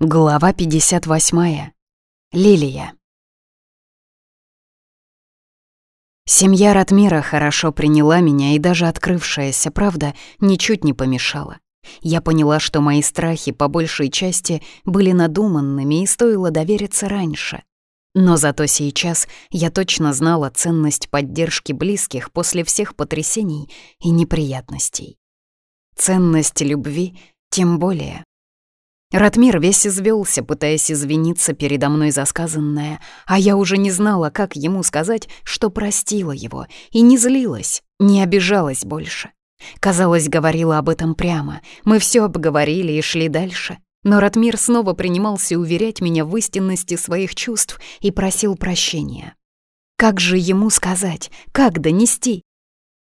Глава 58. Лилия. Семья Ратмира хорошо приняла меня, и даже открывшаяся правда ничуть не помешала. Я поняла, что мои страхи по большей части были надуманными и стоило довериться раньше. Но зато сейчас я точно знала ценность поддержки близких после всех потрясений и неприятностей. Ценность любви тем более. Ратмир весь извелся, пытаясь извиниться передо мной за сказанное, а я уже не знала, как ему сказать, что простила его, и не злилась, не обижалась больше. Казалось, говорила об этом прямо, мы все обговорили и шли дальше. Но Ратмир снова принимался уверять меня в истинности своих чувств и просил прощения. Как же ему сказать, как донести?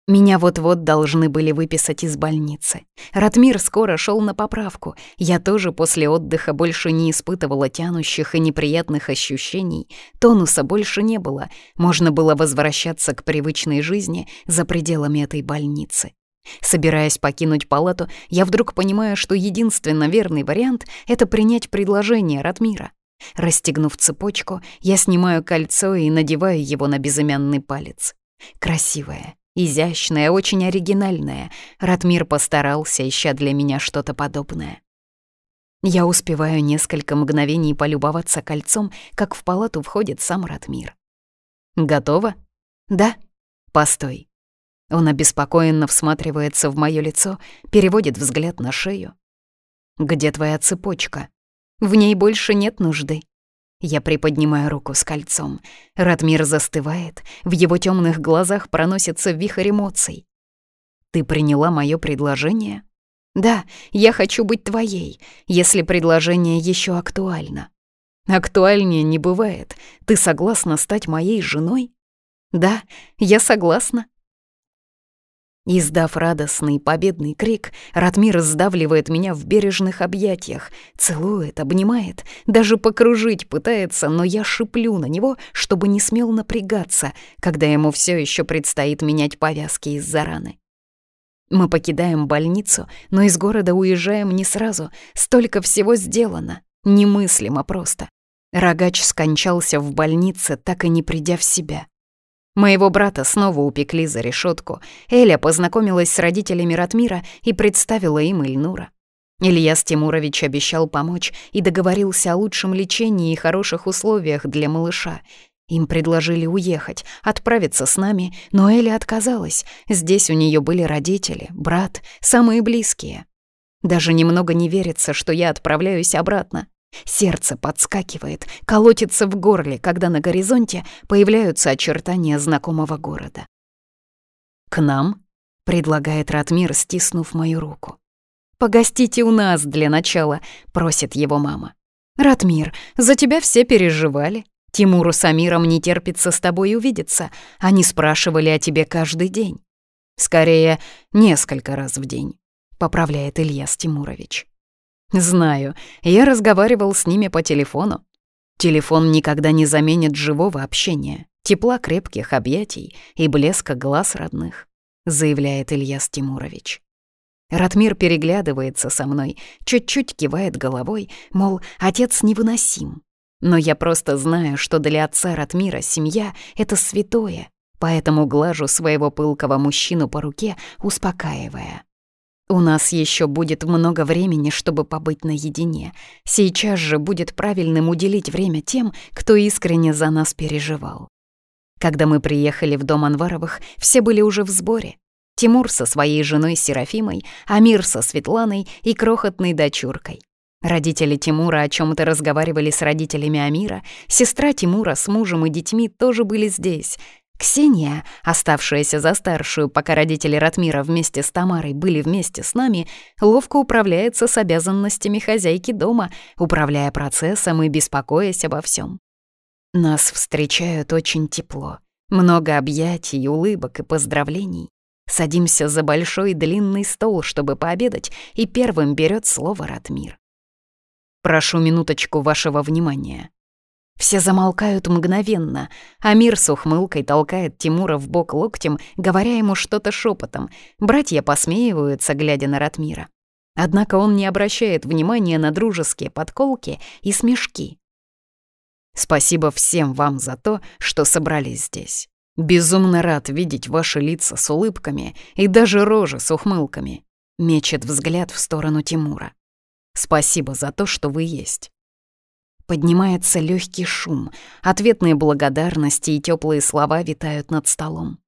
Меня вот-вот должны были выписать из больницы. Ратмир скоро шел на поправку. Я тоже после отдыха больше не испытывала тянущих и неприятных ощущений. Тонуса больше не было. Можно было возвращаться к привычной жизни за пределами этой больницы. Собираясь покинуть палату, я вдруг понимаю, что единственно верный вариант — это принять предложение Ратмира. Расстегнув цепочку, я снимаю кольцо и надеваю его на безымянный палец. Красивое, изящная, очень оригинальная. Ратмир постарался, ища для меня что-то подобное. Я успеваю несколько мгновений полюбоваться кольцом, как в палату входит сам Ратмир. «Готово?» «Да». «Постой». Он обеспокоенно всматривается в мое лицо, переводит взгляд на шею. «Где твоя цепочка?» «В ней больше нет нужды», я приподнимаю руку с кольцом. Радмир застывает, в его темных глазах проносится вихрь эмоций. «Ты приняла мое предложение?» «Да, я хочу быть твоей, если предложение еще актуально». «Актуальнее не бывает. Ты согласна стать моей женой?» «Да, я согласна», Издав радостный победный крик, Ратмир сдавливает меня в бережных объятиях, целует, обнимает, даже покружить пытается, но я шиплю на него, чтобы не смел напрягаться, когда ему все еще предстоит менять повязки из-за раны. Мы покидаем больницу, но из города уезжаем не сразу, столько всего сделано, немыслимо просто. Рогач скончался в больнице, так и не придя в себя. Моего брата снова упекли за решетку. Эля познакомилась с родителями Ратмира и представила им Ильнура. Илья Тимурович обещал помочь и договорился о лучшем лечении и хороших условиях для малыша. Им предложили уехать, отправиться с нами, но Эля отказалась. Здесь у нее были родители, брат, самые близкие. Даже немного не верится, что я отправляюсь обратно. Сердце подскакивает, колотится в горле, когда на горизонте появляются очертания знакомого города. «К нам?» — предлагает Ратмир, стиснув мою руку. «Погостите у нас для начала», — просит его мама. «Ратмир, за тебя все переживали. Тимуру с Амиром не терпится с тобой увидеться. Они спрашивали о тебе каждый день. Скорее, несколько раз в день», — поправляет Илья Тимурович. Знаю, я разговаривал с ними по телефону. Телефон никогда не заменит живого общения, тепла крепких объятий и блеска глаз родных, заявляет Илья Тимурович. Ратмир переглядывается со мной, чуть-чуть кивает головой, мол, отец невыносим. Но я просто знаю, что для отца Ратмира семья — это святое, поэтому глажу своего пылкого мужчину по руке, успокаивая. У нас еще будет много времени, чтобы побыть наедине. Сейчас же будет правильным уделить время тем, кто искренне за нас переживал. Когда мы приехали в дом Анваровых, все были уже в сборе. Тимур со своей женой Серафимой, Амир со Светланой и крохотной дочуркой. Родители Тимура о чем то разговаривали с родителями Амира, сестра Тимура с мужем и детьми тоже были здесь — Ксения, оставшаяся за старшую, пока родители Ратмира вместе с Тамарой были вместе с нами, ловко управляется с обязанностями хозяйки дома, управляя процессом и беспокоясь обо всем. Нас встречают очень тепло. Много объятий, улыбок и поздравлений. Садимся за большой длинный стол, чтобы пообедать, и первым берет слово Ратмир. «Прошу минуточку вашего внимания», все замолкают мгновенно. Амир с ухмылкой толкает Тимура в бок локтем, говоря ему что-то шепотом. Братья посмеиваются, глядя на Ратмира. Однако он не обращает внимания на дружеские подколки и смешки. «Спасибо всем вам за то, что собрались здесь. Безумно рад видеть ваши лица с улыбками и даже рожи с ухмылками», мечет взгляд в сторону Тимура. «Спасибо за то, что вы есть. Поднимается легкий шум, ответные благодарности и теплые слова витают над столом.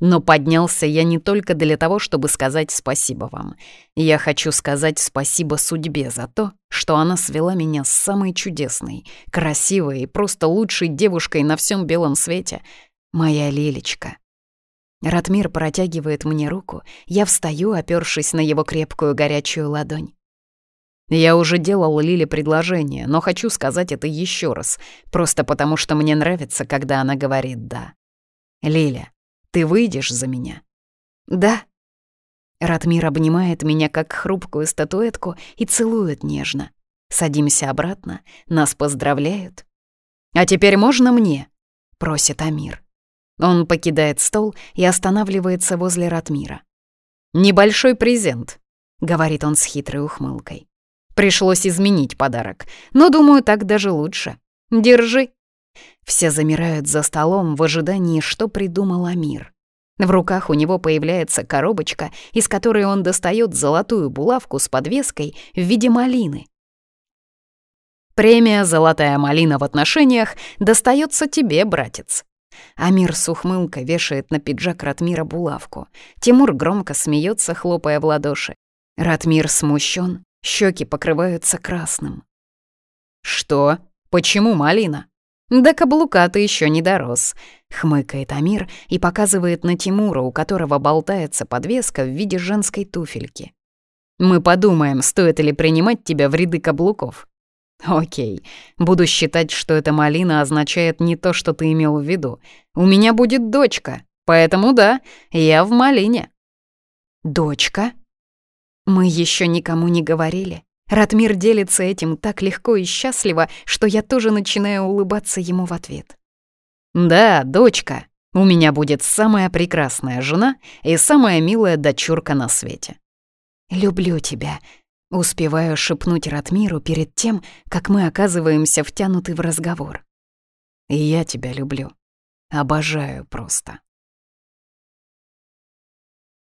Но поднялся я не только для того, чтобы сказать спасибо вам. Я хочу сказать спасибо судьбе за то, что она свела меня с самой чудесной, красивой и просто лучшей девушкой на всем белом свете. Моя Лилечка. Ратмир протягивает мне руку, я встаю, опёршись на его крепкую горячую ладонь. Я уже делал Лиле предложение, но хочу сказать это еще раз, просто потому что мне нравится, когда она говорит «да». «Лиля, ты выйдешь за меня?» «Да». Ратмир обнимает меня как хрупкую статуэтку и целует нежно. Садимся обратно, нас поздравляют. «А теперь можно мне?» — просит Амир. Он покидает стол и останавливается возле Ратмира. «Небольшой презент», — говорит он с хитрой ухмылкой. Пришлось изменить подарок, но, думаю, так даже лучше. Держи. Все замирают за столом в ожидании, что придумал Амир. В руках у него появляется коробочка, из которой он достает золотую булавку с подвеской в виде малины. «Премия «Золотая малина» в отношениях достается тебе, братец», Амир с ухмылкой вешает на пиджак Ратмира булавку. Тимур громко смеется, хлопая в ладоши. Ратмир смущен, Щеки покрываются красным. «Что? Почему малина?» Да каблука ты еще не дорос», — хмыкает Амир и показывает на Тимура, у которого болтается подвеска в виде женской туфельки. «Мы подумаем, стоит ли принимать тебя в ряды каблуков». «Окей. Буду считать, что эта малина означает не то, что ты имел в виду. У меня будет дочка, поэтому да, я в малине». «Дочка?» Мы еще никому не говорили. Ратмир делится этим так легко и счастливо, что я тоже начинаю улыбаться ему в ответ. «Да, дочка, у меня будет самая прекрасная жена и самая милая дочурка на свете». «Люблю тебя», — успеваю шепнуть Ратмиру перед тем, как мы оказываемся втянуты в разговор. «И я тебя люблю. Обожаю просто».